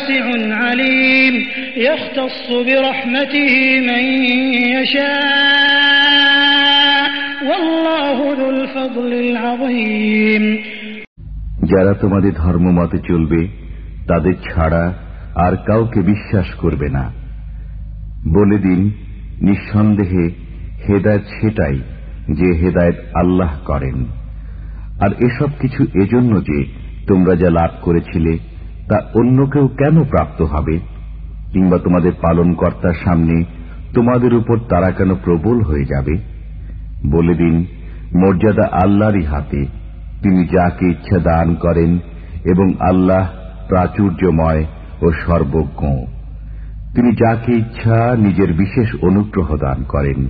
واسع عليم يختص برحمته من يشاء والله ذو الفضل العظيم যারা তোমাদের ধর্ম মতে চলবে তাদের ছাড়া আর কাউকে বিশ্বাস করবে না বলে দিন নিঃসন্দেহে হেদায়ত সেটাই যে হেদায়ত আল্লাহ করেন আর এসব কিছু এজন্য যে তোমরা যা লাভ করেছিলে তা অন্য কেউ কেন প্রাপ্ত হবে? কিংবা তোমাদের পালন কর্তার সামনে তোমাদের উপর তারা কেন প্রবল হয়ে যাবে? বলে দিন, মর্যাদা আল্লাহরই হাতে। তিনি যাকে ইচ্ছা দান করেন এবং আল্লাহ প্রাচুর্যময় ও সর্বজ্ঞ। তিনি যাকে ইচ্ছা নিজের বিশেষ অনুগ্রহ দান করেন,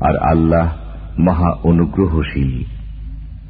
আর আল্লাহ মহা অনুগ্রহশীল।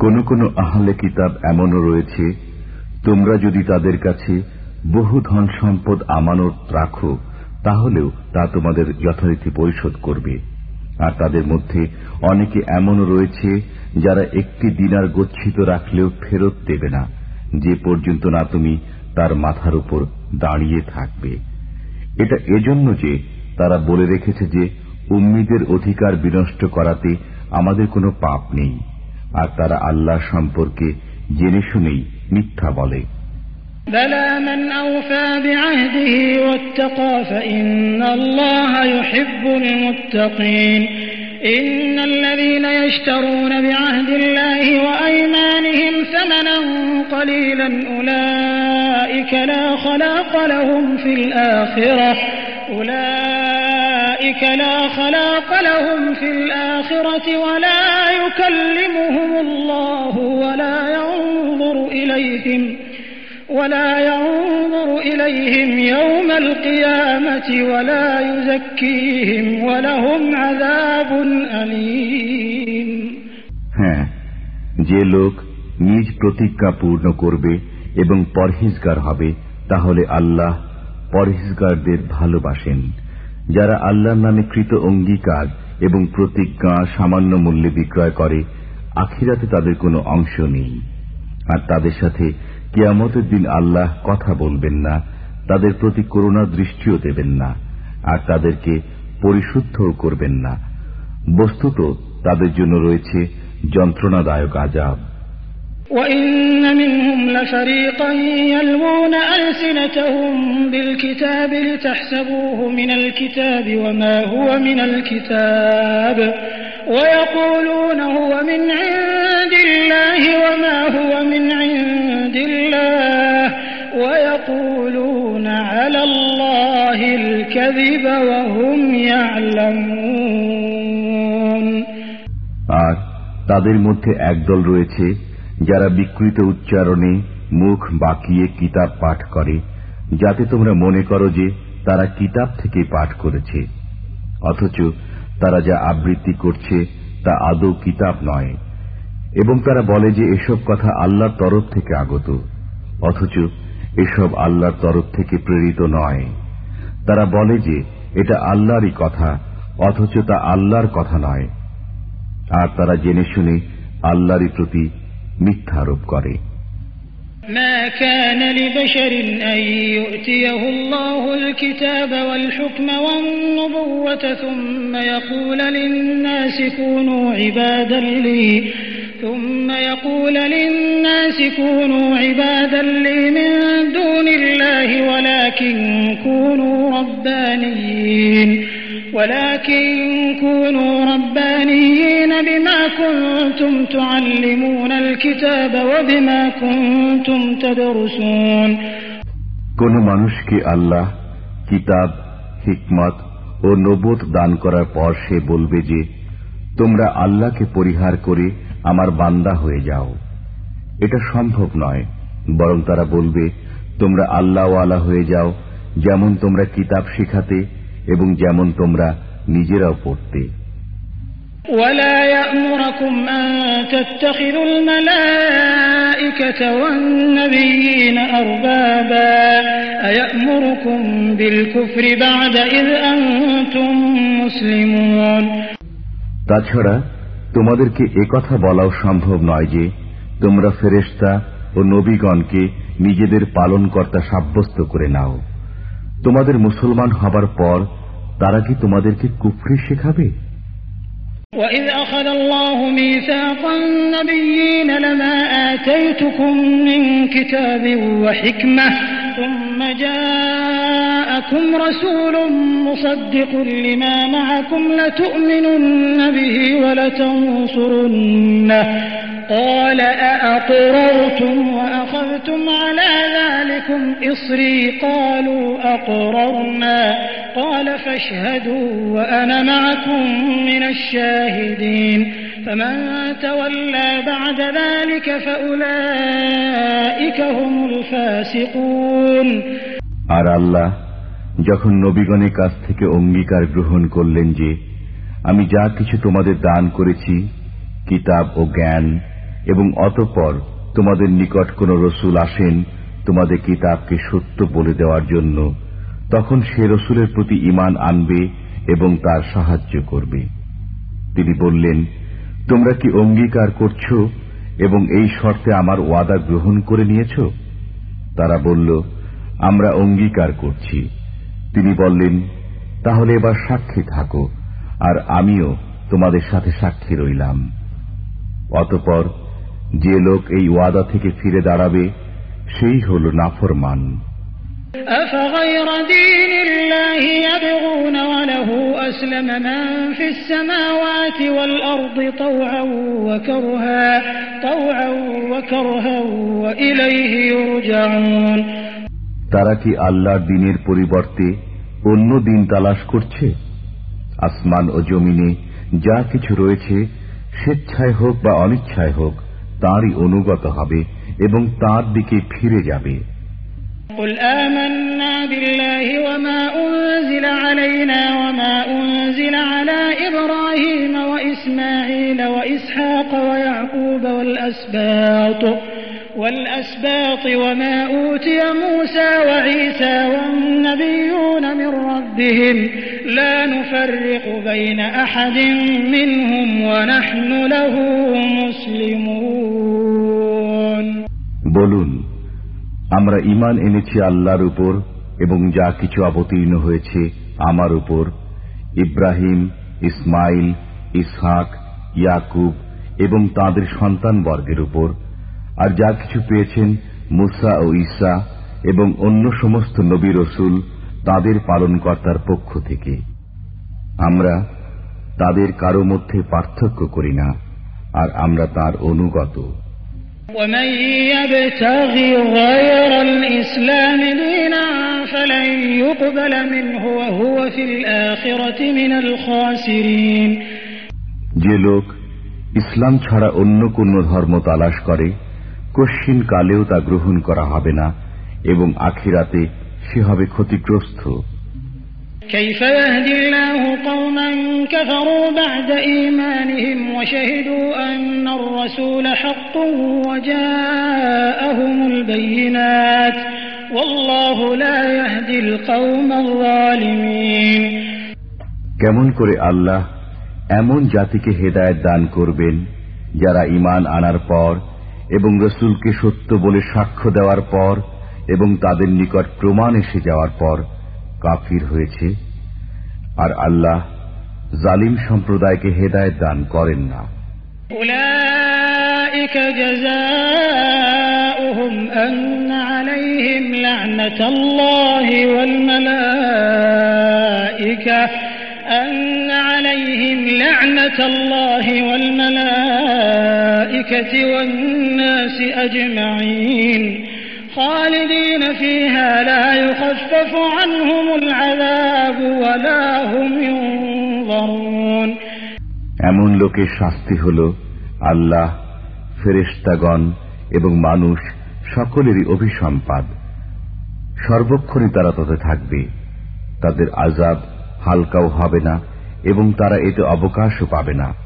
কোন কোন আহলে কিতাব এমনও রয়েছে, তোমরা যদি তাদের কাছে বহু ধন সম্পদ আমানত রাখো, তাহলেও তা তোমাদের যথারীতি পরিশোধ করবে। আর তাদের মধ্যে অনেকে এমনও রয়েছে, যারা একটি দিনার গচ্ছিত রাখলেও ফেরত দেবে না, যে পর্যন্ত না তুমি তার মাথার উপর দাঁড়িয়ে থাকবে। এটা এজন্য যে তারা বলে রেখেছে যে, উম্মিদের অধিকার বিনষ্ট করাতে আমাদের কোনো পাপ নেই। আর তারা আল্লাহ সম্পর্কে জেনে শুনেই মিথ্যা বলে بلى من أوفى بعهده واتقى فإن الله يحب المتقين إن الذين يشترون بعهد الله وأيمانهم ثمنا قليلا أولئك لا خلاق لهم في الآخرة أولئك لا خلاق لهم في الآخرة ولا يكلمهم الله ولا ينظر إليهم ولا ينظر إليهم يوم القيامة ولا يزكيهم ولهم عذاب أليم হ্যাঁ যে লোক নিজ প্রতিজ্ঞা পূর্ণ করবে এবং পরহেজগার হবে তাহলে আল্লাহ পরহেজগারদের ভালোবাসেন যারা আল্লাহর নামে কৃত অঙ্গীকার এবং প্রতিজ্ঞা সামান্য মূল্যে বিক্রয় করে, আখিরাতে তাদের কোনো অংশ নেই। আর তাদের সাথে কিয়ামতের দিন আল্লাহ কথা বলবেন না, তাদের প্রতি করুণা দৃষ্টিও দেবেন না, আর তাদেরকে পরিশুদ্ধও করবেন না। বস্তুত তাদের জন্য রয়েছে যন্ত্রণাদায়ক আজাব। وإن منهم لفريقا يلوون ألسنتهم بالكتاب لتحسبوه من الكتاب وما هو من الكتاب ويقولون هو من عند الله وما هو من عند الله ويقولون على الله الكذب وهم يعلمون আর তাদের মধ্যে একদল রয়েছে যারা বিকৃত উচ্চারণে মুখ বাঁকিয়ে কিতাব পাঠ করে, যাতে তোমরা মনে করো যে তারা কিতাব থেকে পাঠ করেছে। অথচ তারা যা আবৃত্তি করছে, তা আদৌ কিতাব নয়। এবং তারা বলে যে এসব কথা আল্লাহর তরফ থেকে আগত, অথচ এসব আল্লাহর তরফ থেকে প্রেরিত নয়। তারা বলে যে এটা আল্লাহরই কথা, অথচ তা আল্লাহর কথা নয়। আর তারা জেনে শুনে আল্লাহরই প্রতি মিথ্যারোপ করে ما كان لبشر أن يؤتيه الله الكتاب والحكم والنبوة ثم يقول للناس كونوا عبادا لي ثم يقول للناس كونوا عبادا لي من دون الله ولكن كونوا ربانيين ولكن كونوا ربانيين بما كنتم تعلمون الكتاب وبما كنتم تدرسون কোন মানুষকে আল্লাহ কিতাব হিকমত ও নবোধ দান করার পর সে বলবে যে তোমরা আল্লাহকে পরিহার করে আমার বান্দা হয়ে যাও এটা সম্ভব নয় বরং তারা বলবে তোমরা আল্লাহওয়ালা হয়ে যাও যেমন তোমরা কিতাব শিখাতে এবং যেমন তোমরা নিজেরাও পড়তে ولا يأمركم أن تتخذوا الملائكة والنبيين أربابا أيأمركم بالكفر بعد إذ أنتم مسلمون তাছাড়া তোমাদেরকে একথা বলাও সম্ভব নয় যে তোমরা ফেরেস্তা ও নবীগণকে নিজেদের পালনকর্তা সাব্যস্ত করে নাও তোমাদের মুসলমান হবার পর তারা কি তোমাদেরকে কুফরি শেখাবে وإذ أخذ الله ميثاق النبيين لما آتيتكم من كتاب وحكمة ثم جاءكم رسول مصدق لما معكم لتؤمنن به ولتنصرنه قال أأقررتم وأخذتم على ذلكم إصري قالوا أقررنا قال فاشهدوا وأنا معكم من الشاهدين فمن تولى بعد ذلك فأولئك هم الفاسقون আর আল্লাহ যখন নবীগণের কাছ থেকে অঙ্গীকার গ্রহণ করলেন যে আমি যা কিছু তোমাদের দান করেছি কিতাব ও জ্ঞান এবং অতঃপর তোমাদের নিকট কোন রসুল আসেন তোমাদের কিতাবকে সত্য বলে দেওয়ার জন্য, তখন সে রসুলের প্রতি ইমান আনবে এবং তার সাহায্য করবে। তিনি বললেন, তোমরা কি অঙ্গীকার করছ এবং এই শর্তে আমার ওয়াদা গ্রহণ করে নিয়েছ? তারা বলল, আমরা অঙ্গীকার করছি। তিনি বললেন, তাহলে এবার সাক্ষী থাকো, আর আমিও তোমাদের সাথে সাক্ষী রইলাম। অতপর যে লোক এই ওয়াদা থেকে ফিরে দাঁড়াবে সেই হল নাফরমান أفغير دين الله يبغون وله أسلم من في السماوات والأرض طوعا وكرها طوعا وكرها وإليه يرجعون তারা কি আল্লাহর দিনের পরিবর্তে অন্য দিন তালাশ করছে আসমান ও জমিনে যা কিছু রয়েছে স্বেচ্ছায় হোক বা অনিচ্ছায় হোক তাঁরই অনুগত হবে এবং তার দিকে ফিরে যাবে قل آمنا بالله وما أنزل علينا وما أنزل على إبراهيم وإسماعيل وإسحاق ويعقوب والأسباط والأسباط وما أوتي موسى وعيسى والنبيون من ربهم বলুন, আমরা ইমান এনেছি আল্লাহর উপর এবং যা কিছু অবতীর্ণ হয়েছে আমার উপর। ইব্রাহিম, ইসমাইল, ইসহাক, ইয়াকুব এবং তাদের সন্তান বর্গের উপর। আর যা কিছু পেয়েছেন মুসা ও ইসা এবং অন্য সমস্ত নবী রসুল তাদের পালনকর্তার পক্ষ থেকে আমরা তাদের কারো মধ্যে পার্থক্য করি না আর আমরা তার অনুগত ومن يبتغ غير الإسلام دينا فلن يقبل منه وهو في الآخرة من الخاسرين যে লোক ইসলাম ছাড়া অন্য কোন ধর্ম তালাশ করে কশ্চিন কালেও তা গ্রহণ করা হবে না এবং আখিরাতে সে হবে ক্ষতিগ্রস্ত كيف يهدي الله قوما كفروا بعد إيمانهم وشهدوا أن الرسول حق وجاءهم البينات والله لا يهدي القوم الظالمين কেমন করে আল্লাহ এমন জাতিকে হেদায়ত দান করবেন যারা ইমান আনার পর এবং রসুলকে সত্য বলে সাক্ষ্য দেওয়ার পর এবং তাদের নিকট প্রমাণ এসে যাওয়ার পর কাফির হয়েছে আর আল্লাহ জালিম সম্প্রদায়কে হেদায়ত দান করেন না أولئك جزاؤهم جزاؤهم أن عليهم لعنة الله والملائكة أن عليهم لعنة الله والملائكة والناس أجمعين এমন লোকের শাস্তি হল আল্লাহ, ফেরেশতাগণ এবং মানুষ সকলেরই অভিসম্পাদ। সর্বক্ষণই তারা তাতে থাকবে। তাদের আজাব হালকাও হবে না এবং তারা এতে অবকাশও পাবে না।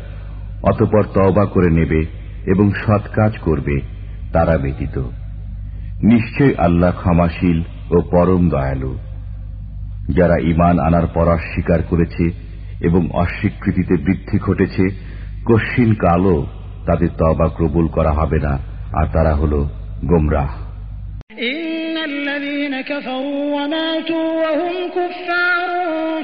অতপর তওবা করে নেবে এবং সৎ কাজ করবে, তারা ব্যতীত। নিশ্চয় আল্লাহ ক্ষমাশীল ও পরম দয়ালু। যারা ইমান আনার পর অস্বীকার করেছে এবং অস্বীকৃতিতে বৃদ্ধি ঘটেছে কশিন কালও তাদের তবা কবুল করা হবে না, আর তারা হল গোমরাহ। الذين كفروا وماتوا وهم كفار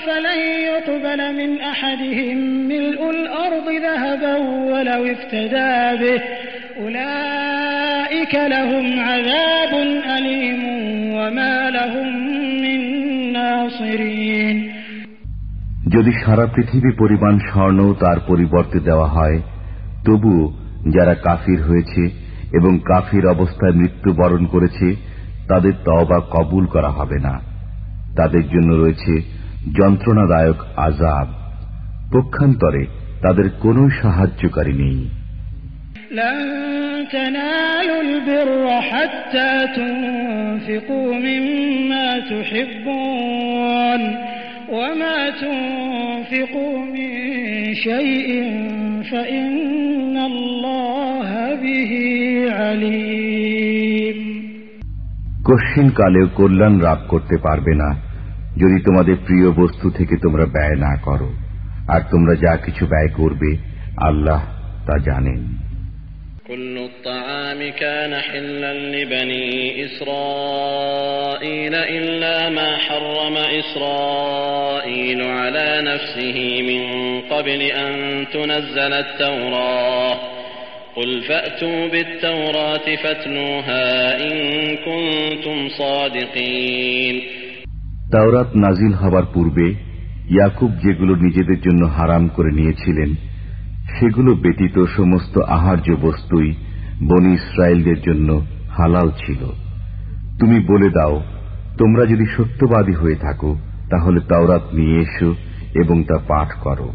فلن يقبل من أحدهم ملء الأرض ذهبا ولو افتدى به أولئك لهم عذاب أليم وما لهم من ناصرين যদি সারা পৃথিবী পরিমাণ স্বর্ণ তার পরিবর্তে দেওয়া হয় তবু যারা কাফির হয়েছে এবং কাফির অবস্থায় মৃত্যুবরণ করেছে তাদের তওবা কবুল করা হবে না তাদের জন্য রয়েছে যন্ত্রণাদায়ক আজাব পক্ষান্তরে তাদের কোনো সাহায্যকারী নেই لن تنالوا البر حتى تنفقوا مما تحبون وما تنفقوا من شيء فإن الله به عليم কশিন কালেও কল্যাণ লাভ করতে পারবে না যদি তোমাদের প্রিয় বস্তু থেকে তোমরা ব্যয় না করো আর তোমরা যা কিছু ব্যয় করবে আল্লাহ তা জানেন كل الطعام كان حلا لبني إسرائيل إلا ما حرم إسرائيل على نفسه من قبل أن تنزل التوراة قل فأتوا بالتوراة فاتلوها إن كنتم صادقين তাওরাত নাজিল হবার পূর্বে ইয়াকুব যেগুলো নিজেদের জন্য হারাম করে নিয়েছিলেন সেগুলো ব্যতীত সমস্ত আহার্য বস্তুই বনি ইসরায়েলদের জন্য হালাল ছিল তুমি বলে দাও তোমরা যদি সত্যবাদী হয়ে থাকো তাহলে তাওরাত নিয়ে এসো এবং তা পাঠ করো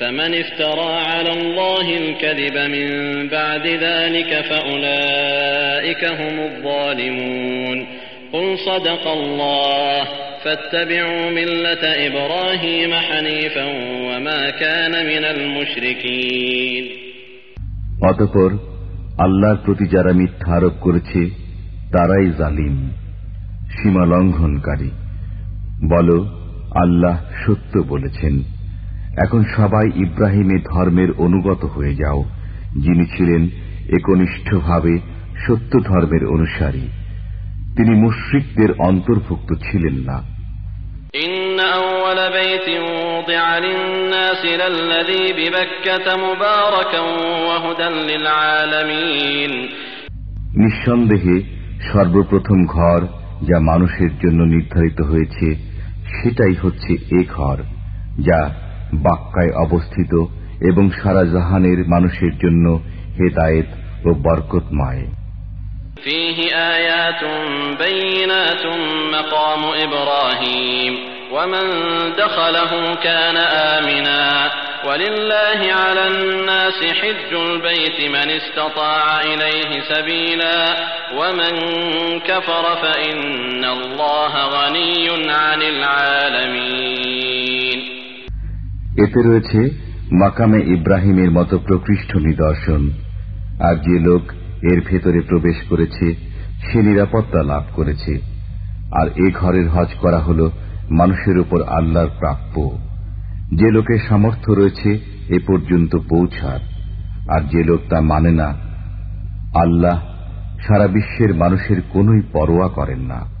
فمن افترى على الله الكذب من بعد ذلك فأولئك هم الظالمون قل صدق الله فاتبعوا ملة إبراهيم حنيفا وما كان من المشركين অতপর আল্লাহর প্রতি যারা মিথ্যা আরোপ করেছে তারাই জালিম সীমা লঙ্ঘনকারী বল আল্লাহ সত্য বলেছেন এখন সবাই ইব্রাহিমের ধর্মের অনুগত হয়ে যাও যিনি ছিলেন একনিষ্ঠভাবে সত্য ধর্মের অনুসারী। তিনি মুশ্রিকদের অন্তর্ভুক্ত ছিলেন না। নিঃসন্দেহে সর্বপ্রথম ঘর যা মানুষের জন্য নির্ধারিত হয়েছে সেটাই হচ্ছে এ ঘর যা বাক্কায় অবস্থিত এবং সারা জাহানের মানুষের জন্য হেদায়েত ও বরকতময় فيه آيات بينات مقام إبراهيم ومن دخله كان آمنا ولله على الناس حج البيت من استطاع إليه سبيلا ومن كفر فإن الله غني عن العالمين এতে রয়েছে মাকামে ইব্রাহিমের মতো প্রকৃষ্ট নিদর্শন, আর যে লোক এর ভেতরে প্রবেশ করেছে, সে নিরাপত্তা লাভ করেছে। আর এ ঘরের হজ করা হল মানুষের উপর আল্লাহর প্রাপ্য। যে লোকের সামর্থ্য রয়েছে, এ পর্যন্ত পৌঁছার। আর যে লোক তা মানে না, আল্লাহ সারা বিশ্বের মানুষের কোনই পরোয়া করেন না।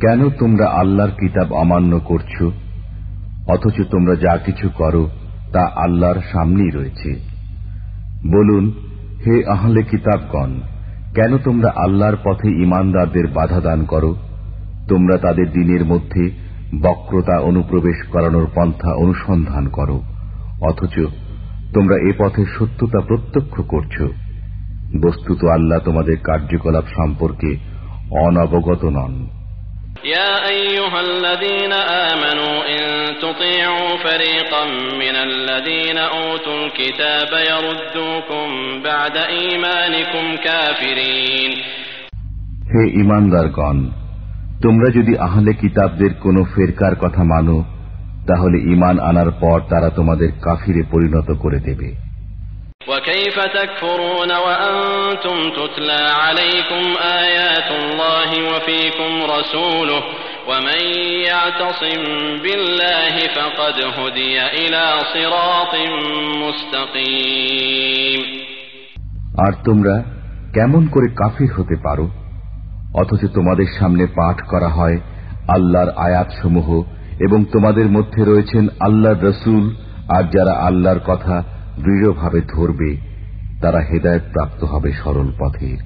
কেন তোমরা আল্লাহর কিতাব অমান্য করছ? অথচ তোমরা যা কিছু করো, তা আল্লাহর সামনেই রয়েছে। বলুন, হে আহলে কিতাবগণ, কেন তোমরা আল্লাহর পথে ইমানদারদের বাধা দান করো? তোমরা তাদের দিনের মধ্যে বক্রতা অনুপ্রবেশ করানোর পন্থা অনুসন্ধান করো। অথচ তোমরা এ পথে সত্যতা প্রত্যক্ষ করছ। বস্তুত আল্লাহ তোমাদের কার্যকলাপ সম্পর্কে অনবগত নন। يا أيها الذين آمنوا إن تطيعوا فريقا من الذين أوتوا الكتاب يردوكم بعد إيمانكم كافرين হে ইমানদারগণ তোমরা যদি আহলে কিতাবদের কোন ফেরকার কথা মানো তাহলে ইমান আনার পর তারা তোমাদের কাফিরে পরিণত করে দেবে وكيف تكفرون وأنتم تتلى عليكم آيات الله وفيكم رسوله ومن يعتصم بالله فقد هدي إلى صراط مستقيم আর তোমরা কেমন করে কাফির হতে পারো অথচ তোমাদের সামনে পাঠ করা হয় আল্লাহর আয়াতসমূহ এবং তোমাদের মধ্যে রয়েছেন আল্লাহর রসুল আর যারা আল্লাহর কথা দৃঢ়ভাবে ধরবে তারা হেদায়ত প্রাপ্ত হবে সরল পথের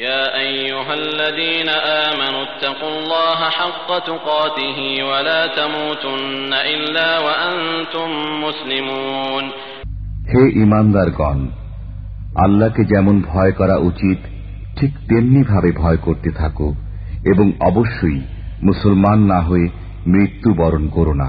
يا أيها الذين آمنوا اتقوا الله حق تقاته ولا تموتن إلا وأنتم مسلمون হে ইমানদারগণ আল্লাহকে যেমন ভয় করা উচিত ঠিক তেমনি ভাবে ভয় করতে থাকো এবং অবশ্যই মুসলমান না হয়ে মৃত্যু বরণ করো না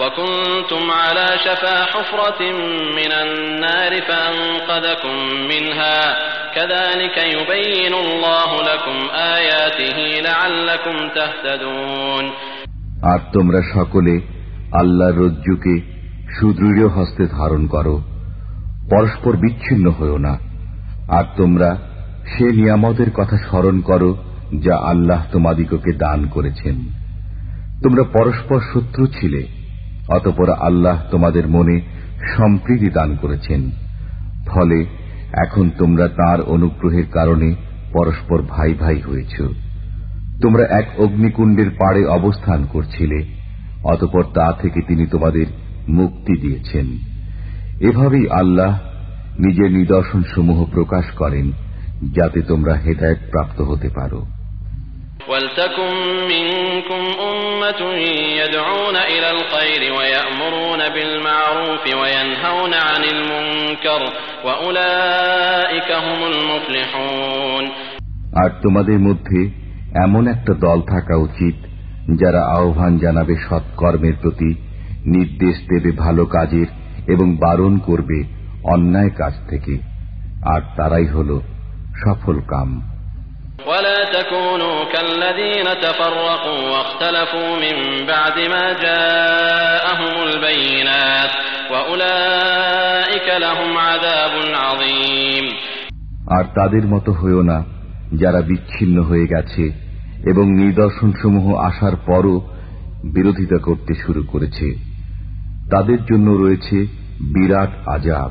وكنتم على شفا حفرة من النار فأنقذكم منها كذلك يبين الله لكم آياته لعلكم تهتدون আর তোমরা সকলে আল্লাহর রজ্জুকে সুদৃঢ় হস্তে ধারণ করো পরস্পর বিচ্ছিন্ন হও না আর তোমরা সে নিয়ামতের কথা স্মরণ করো যা আল্লাহ তোমাদিগকে দান করেছেন তোমরা পরস্পর শত্রু ছিলে অতপর আল্লাহ তোমাদের মনে সম্প্রীতি দান করেছেন। ফলে এখন তোমরা তার অনুগ্রহের কারণে পরস্পর ভাই ভাই হয়েছ। তোমরা এক অগ্নিকুণ্ডের পাড়ে অবস্থান করছিলে, অতপর তা থেকে তিনি তোমাদের মুক্তি দিয়েছেন। এভাবেই আল্লাহ নিজের নিদর্শন সমূহ প্রকাশ করেন, যাতে তোমরা হেদায়ত প্রাপ্ত হতে পারো। ولتكن منكم أمة يدعون إلى الخير ويأمرون بالمعروف وينهون عن المنكر وأولئك هم المفلحون আর তোমাদের মধ্যে এমন একটা দল থাকা উচিত যারা আহ্বান জানাবে সৎকর্মের প্রতি নির্দেশ দেবে ভালো কাজের এবং বারণ করবে অন্যায় কাজ থেকে আর তারাই হল সফল কাম ولا تكونوا كالذين تفرقوا واختلفوا من بعد ما جاءهم البينات وأولئك لهم عذاب عظيم আর তাদের মতো হয়েও না যারা বিচ্ছিন্ন হয়ে গেছে এবং নিদর্শনসমূহ আসার পরও বিরোধিতা করতে শুরু করেছে তাদের জন্য রয়েছে বিরাট আজাব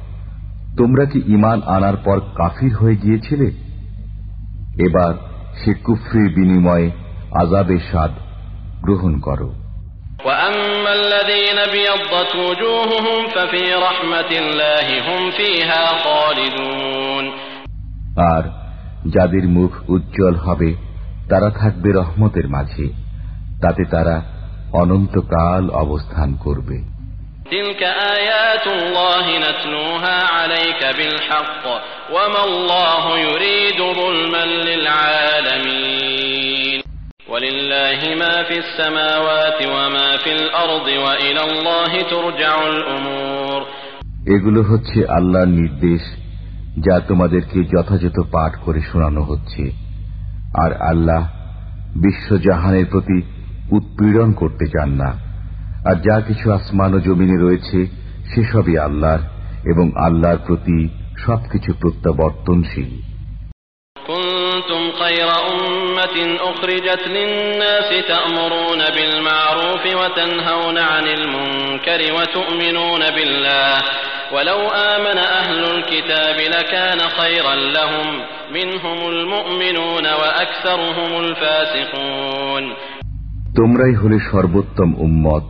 তোমরা কি ইমান আনার পর কাফির হয়ে গিয়েছিলে? এবার সে কুফরির বিনিময়ে আজাবে স্বাদ গ্রহণ করো। আর যাদের মুখ উজ্জ্বল হবে তারা থাকবে রহমতের মাঝে তাতে তারা অনন্তকাল অবস্থান করবে। تلك آيات الله نتلوها عليك بالحق وما الله يريد ظلما للعالمين ولله ما في السماوات وما في الأرض وإلى الله ترجع الأمور এগুলো হচ্ছে আল্লাহর নির্দেশ যা তোমাদেরকে যথাযথ পাঠ করে শোনানো হচ্ছে আর আল্লাহ বিশ্বজাহানের প্রতি উৎপীড়ন করতে চান না আর যা কিছু আসমান ও জমিনে রয়েছে সেসবই আল্লাহর এবং আল্লাহর প্রতি সবকিছু প্রত্যাবর্তনশীল كنتم خير أمة أخرجت للناس تأمرون بالمعروف وتنهون عن المنكر وتؤمنون بالله ولو آمن أهل الكتاب لكان خيرا لهم منهم المؤمنون وأكثرهم الفاسقون তোমরাই হলে সর্বোত্তম উম্মত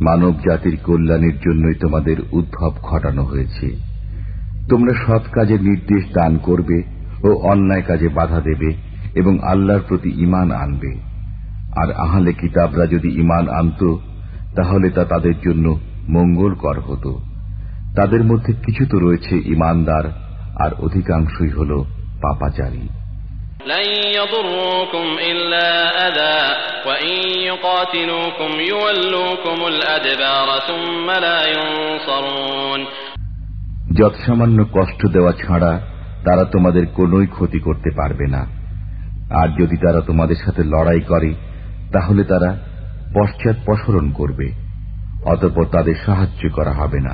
মানব জাতির কল্যাণের জন্যই তোমাদের উদ্ভব ঘটানো হয়েছে। তোমরা সৎ কাজের নির্দেশ দান করবে ও অন্যায় কাজে বাধা দেবে এবং আল্লাহর প্রতি ইমান আনবে। আর আহলে কিতাবরা যদি ইমান আনত, তাহলে তা তাদের জন্য মঙ্গলকর হতো। তাদের মধ্যে কিছু তো রয়েছে ইমানদার আর অধিকাংশই হল পাপাচারী। لن يضروكم إلا أذى وإن يقاتلوكم يولوكم الأدبار ثم لا ينصرون যৎসামান্য কষ্ট দেওয়া ছাড়া তারা তোমাদের কোনোই ক্ষতি করতে পারবে না আর যদি তারা তোমাদের সাথে লড়াই করে তাহলে তারা পশ্চাৎপসরণ করবে অতঃপর তাদের সাহায্য করা হবে না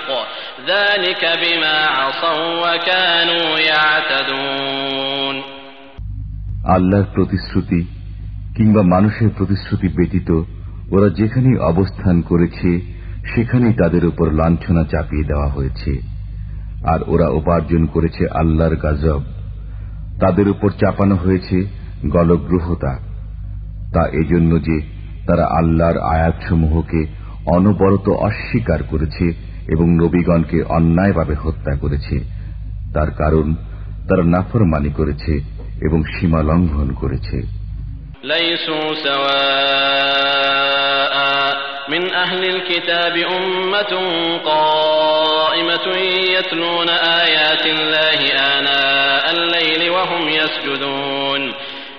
আল্লাহর প্রতিশ্রুতি কিংবা মানুষের প্রতিশ্রুতি ব্যতীত ওরা যেখানেই অবস্থান করেছে, সেখানেই তাদের উপর লাঞ্ছনা চাপিয়ে দেওয়া হয়েছে। আর ওরা উপার্জন করেছে আল্লাহর গাজব। তাদের উপর চাপানো হয়েছে গলগ্রহতা। তা এজন্য যে তারা আল্লাহর আয়াতসমূহকে অনবরত অস্বীকার করেছে এবং নবীগণকে অন্যায়ভাবে হত্যা করেছে তার কারণ তারা নাফরমানি করেছে এবং সীমা লঙ্ঘন করেছে ليسوا سواء من أهل الكتاب أمة قائمة يتلون آيات الله آناء الليل وهم يسجدون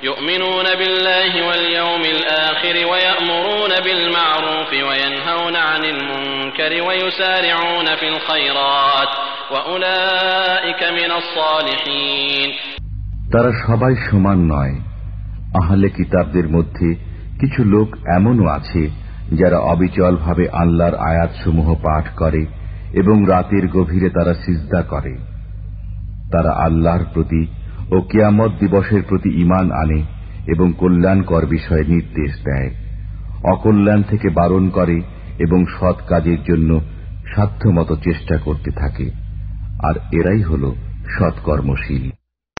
يؤمنون بالله واليوم الآخر ويأمرون بالمعروف وينهون عن المنكر ويسارعون في الخيرات وأولئك من الصالحين তারা সবাই সমান নয় আহলে কিতাবদের মধ্যে কিছু লোক এমনও আছে যারা অবিচলভাবে আল্লাহর আয়াতসমূহ পাঠ করে এবং রাতের গভীরে তারা সিজদা করে তারা আল্লাহর প্রতি ও কিয়ামত দিবসের প্রতি ইমান আনে এবং কল্যাণকর বিষয়ে নির্দেশ দেয়। অকল্যাণ থেকে বারণ করে এবং সৎ কাজের জন্য সাধ্যমতো চেষ্টা করতে থাকে। আর এরাই হল সৎকর্মশীল